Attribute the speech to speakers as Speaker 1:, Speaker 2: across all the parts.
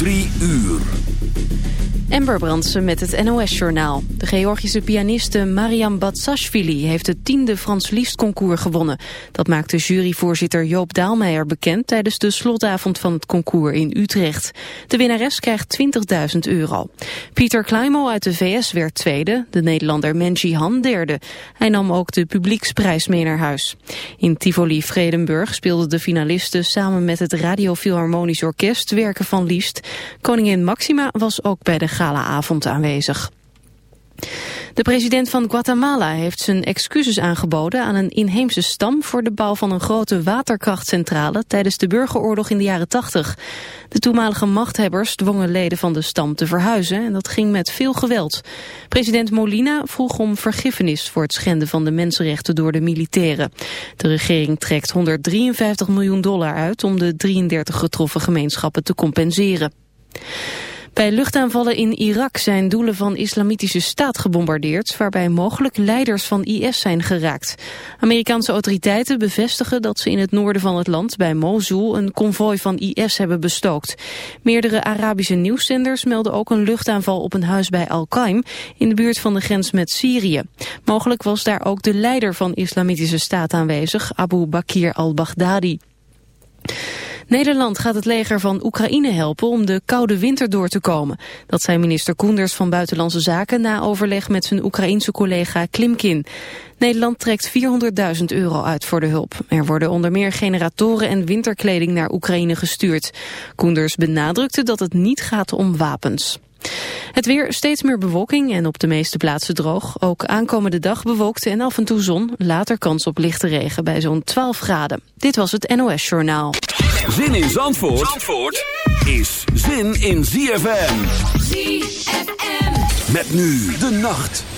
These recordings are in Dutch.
Speaker 1: Drie uur.
Speaker 2: Ember Brandsen met het NOS-journaal. De Georgische pianiste Mariam Batsashvili heeft het tiende Frans Liszt-concours gewonnen. Dat maakte juryvoorzitter Joop Daalmeijer bekend tijdens de slotavond van het concours in Utrecht. De winnares krijgt 20.000 euro. Pieter Kleimo uit de VS werd tweede, de Nederlander Menji Han derde. Hij nam ook de publieksprijs mee naar huis. In Tivoli Vredenburg speelden de finalisten samen met het Radio Philharmonisch Orkest werken van Liszt. Koningin Maxima was ook bij de galaavond aanwezig. De president van Guatemala heeft zijn excuses aangeboden aan een inheemse stam voor de bouw van een grote waterkrachtcentrale tijdens de burgeroorlog in de jaren 80. De toenmalige machthebbers dwongen leden van de stam te verhuizen en dat ging met veel geweld. President Molina vroeg om vergiffenis voor het schenden van de mensenrechten door de militairen. De regering trekt 153 miljoen dollar uit om de 33 getroffen gemeenschappen te compenseren. Bij luchtaanvallen in Irak zijn doelen van islamitische staat gebombardeerd... waarbij mogelijk leiders van IS zijn geraakt. Amerikaanse autoriteiten bevestigen dat ze in het noorden van het land... bij Mosul een konvooi van IS hebben bestookt. Meerdere Arabische nieuwszenders melden ook een luchtaanval op een huis bij Al-Qaim... in de buurt van de grens met Syrië. Mogelijk was daar ook de leider van islamitische staat aanwezig, Abu Bakr al-Baghdadi. Nederland gaat het leger van Oekraïne helpen om de koude winter door te komen. Dat zei minister Koenders van Buitenlandse Zaken na overleg met zijn Oekraïense collega Klimkin. Nederland trekt 400.000 euro uit voor de hulp. Er worden onder meer generatoren en winterkleding naar Oekraïne gestuurd. Koenders benadrukte dat het niet gaat om wapens. Het weer steeds meer bewolking en op de meeste plaatsen droog. Ook aankomende dag bewolkt en af en toe zon. Later kans op lichte regen bij zo'n 12 graden. Dit was het NOS Journaal.
Speaker 1: Zin in Zandvoort, Zandvoort is zin in ZFM. ZFM. Met nu de nacht.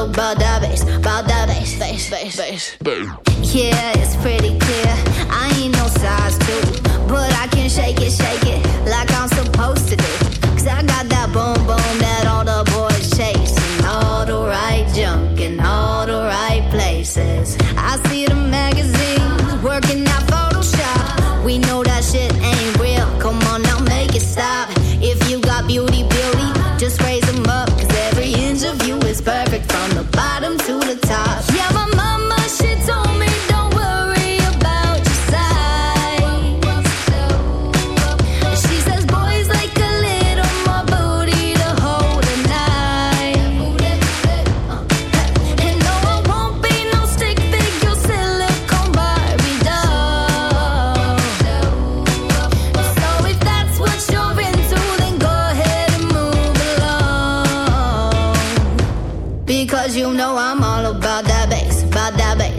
Speaker 3: solo about that bass, face, face, face, face. Yeah.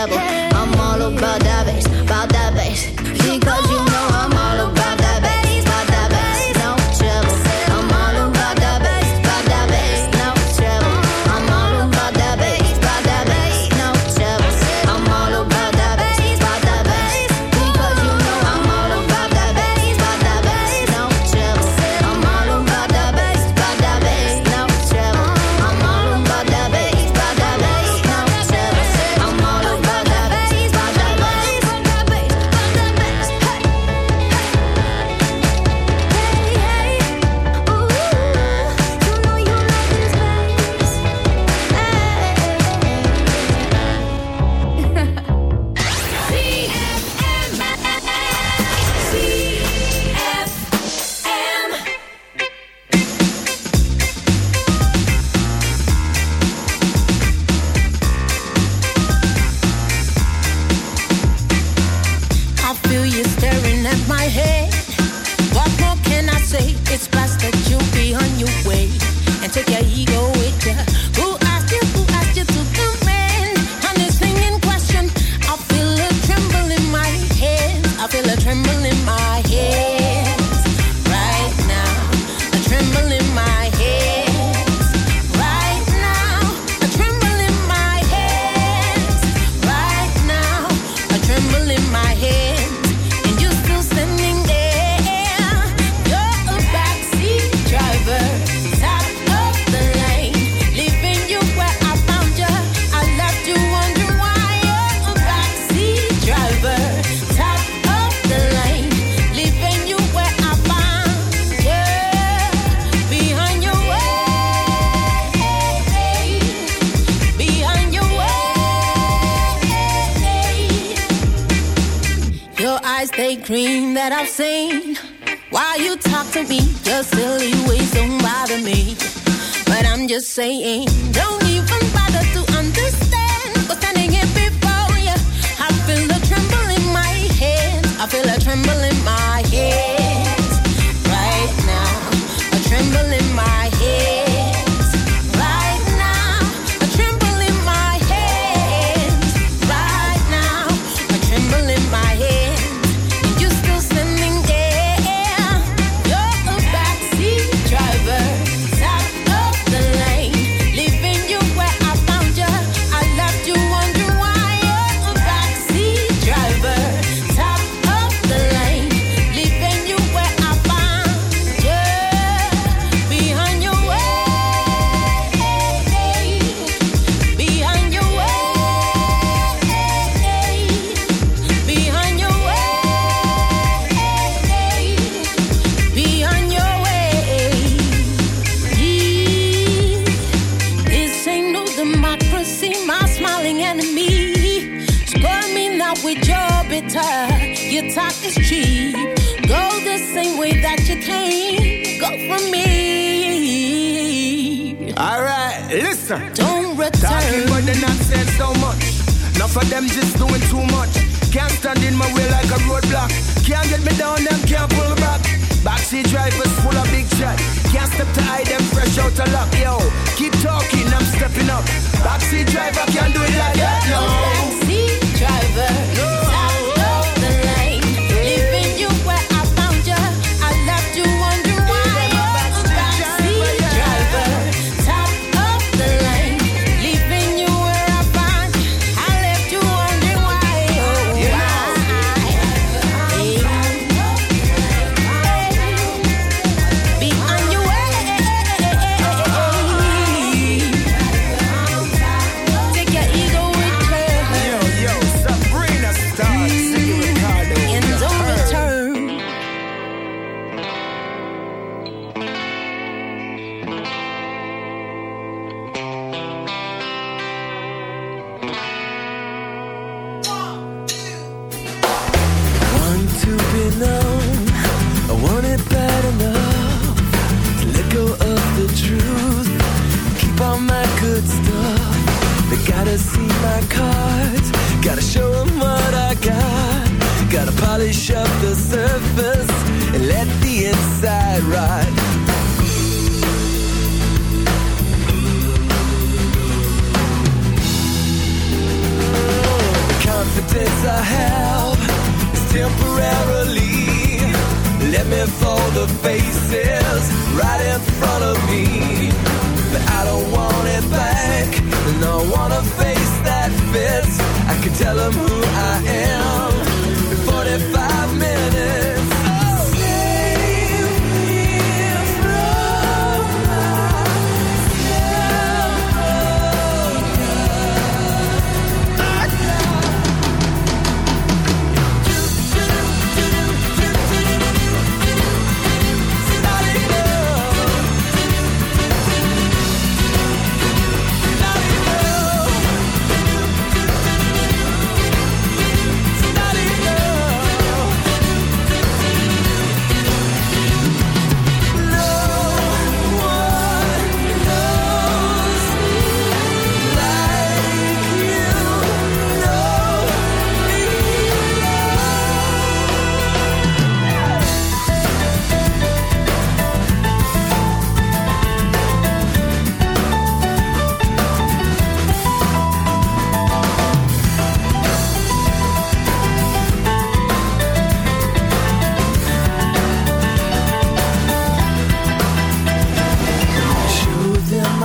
Speaker 3: trouble. Hey.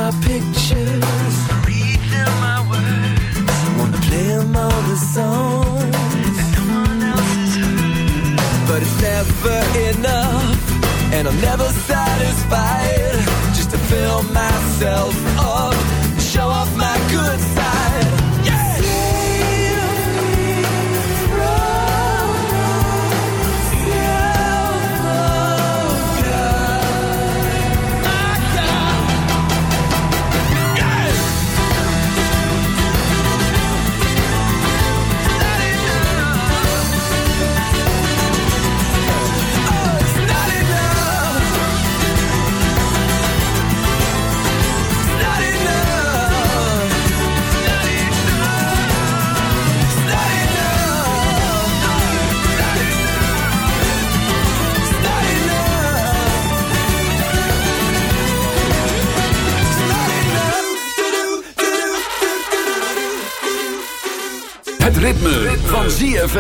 Speaker 4: my
Speaker 5: pictures, read them my words. Wanna play them all the songs that no one else has heard. But it's never enough, and I'm never satisfied just to fill myself
Speaker 3: I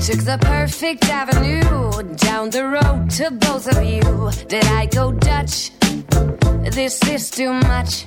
Speaker 3: took the perfect avenue down the road to both of you. Did I go Dutch? This is too much.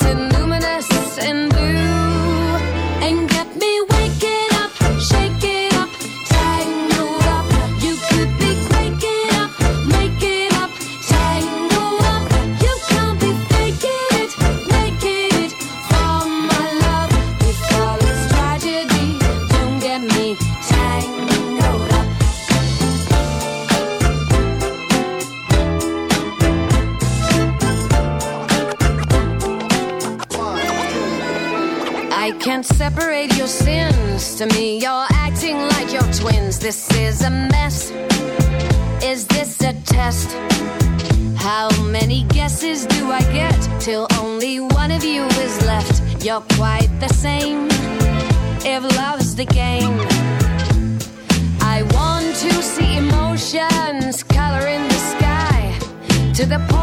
Speaker 3: You're quite the same if love's the game. I want to see emotions coloring the sky to the point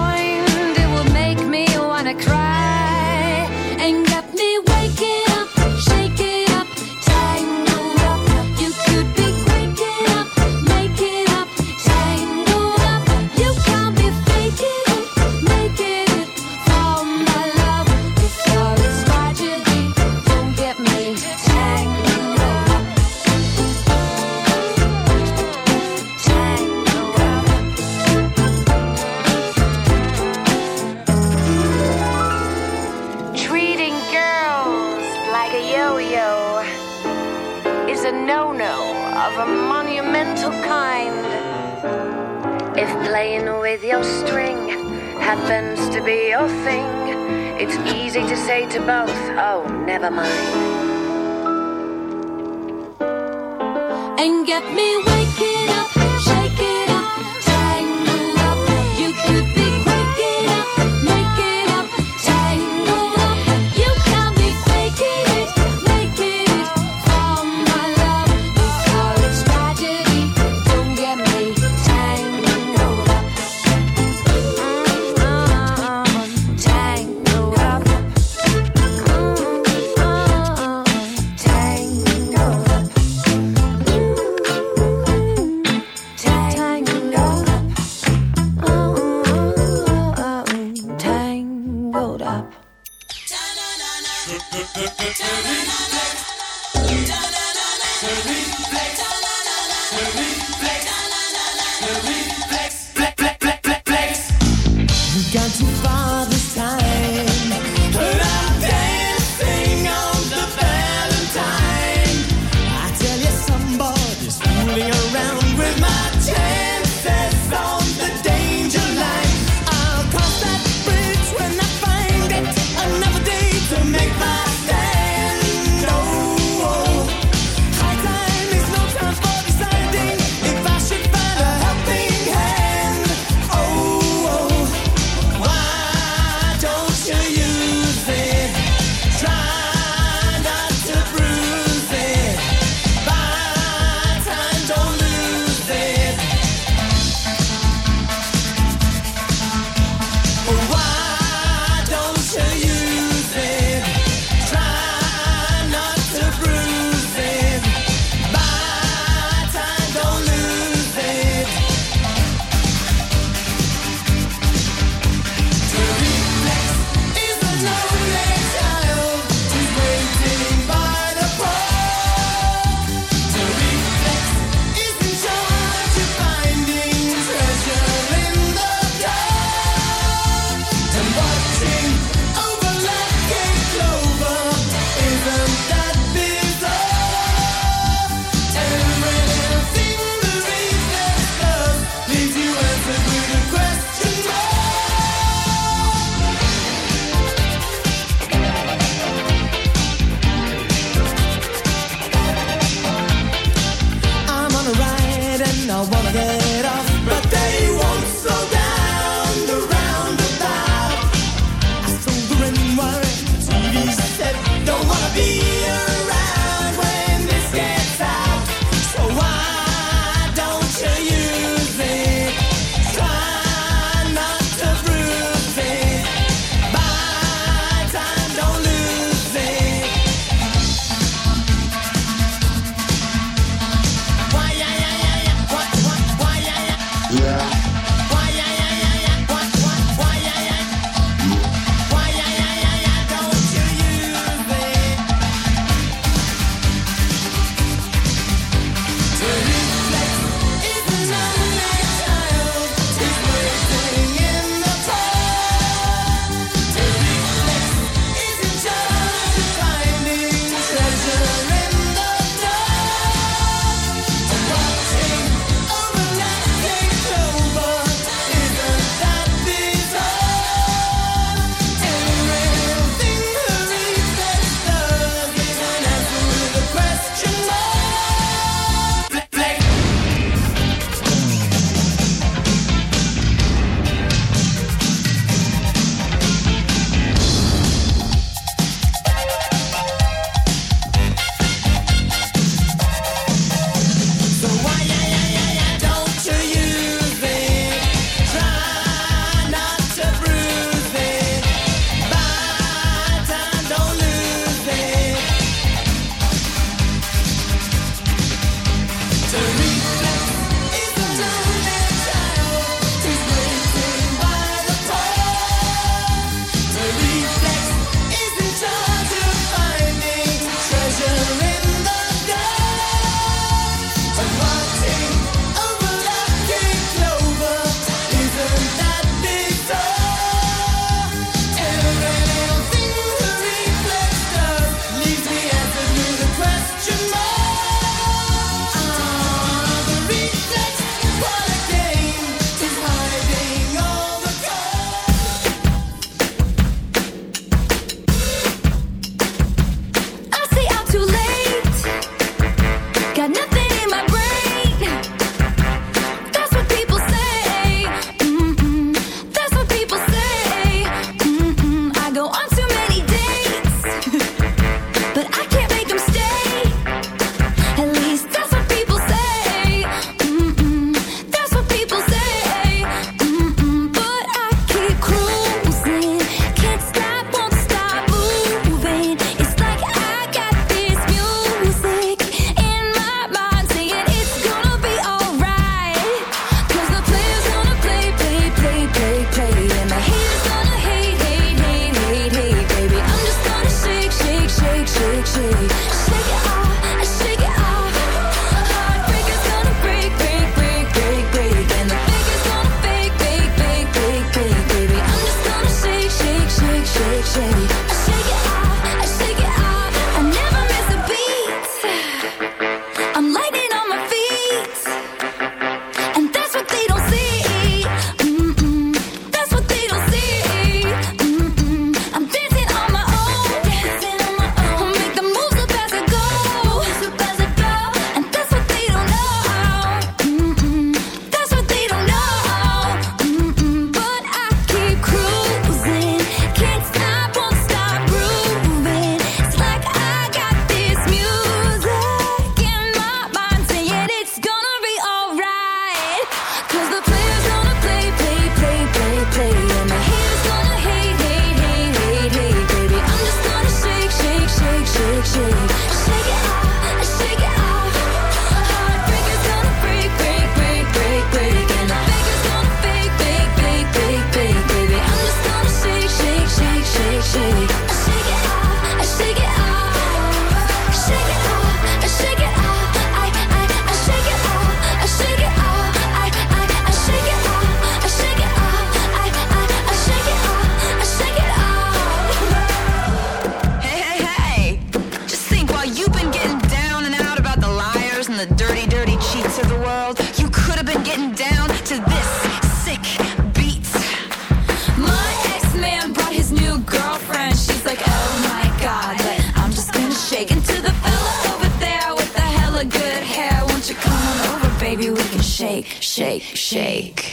Speaker 6: shake, shake, shake.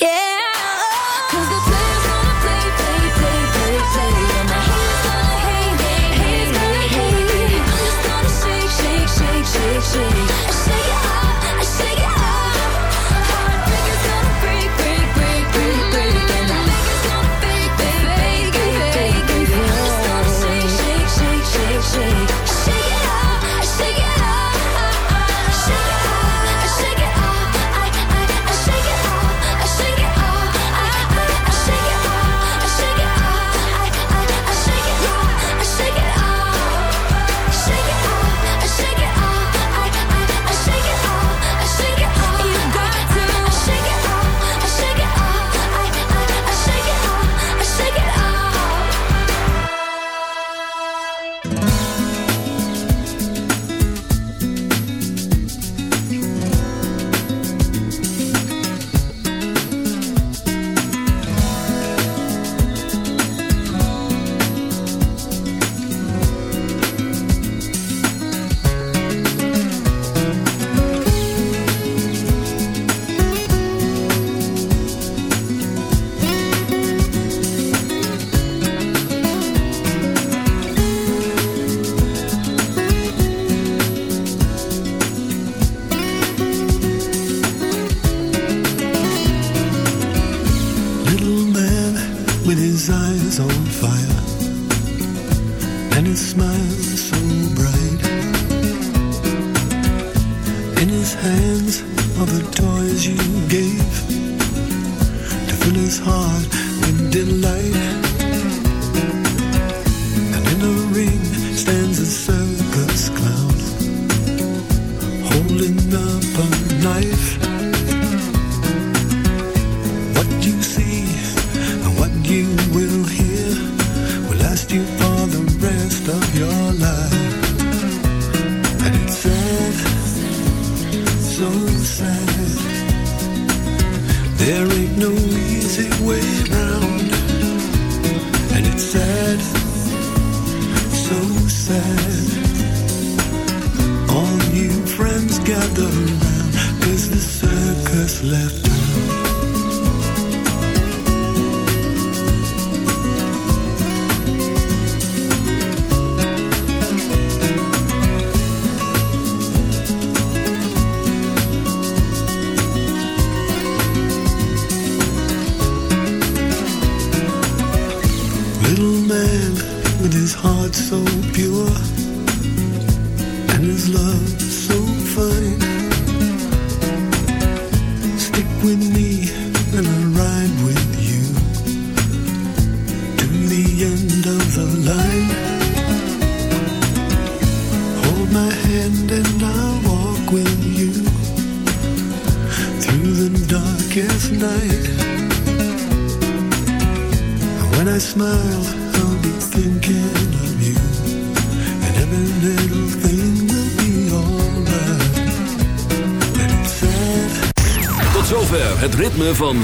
Speaker 6: Yeah. Cause the players wanna play, play, play, play, play. And the haters gonna hate, hate, hate, hate, hate. I'm just gonna shake, shake, shake, shake. shake.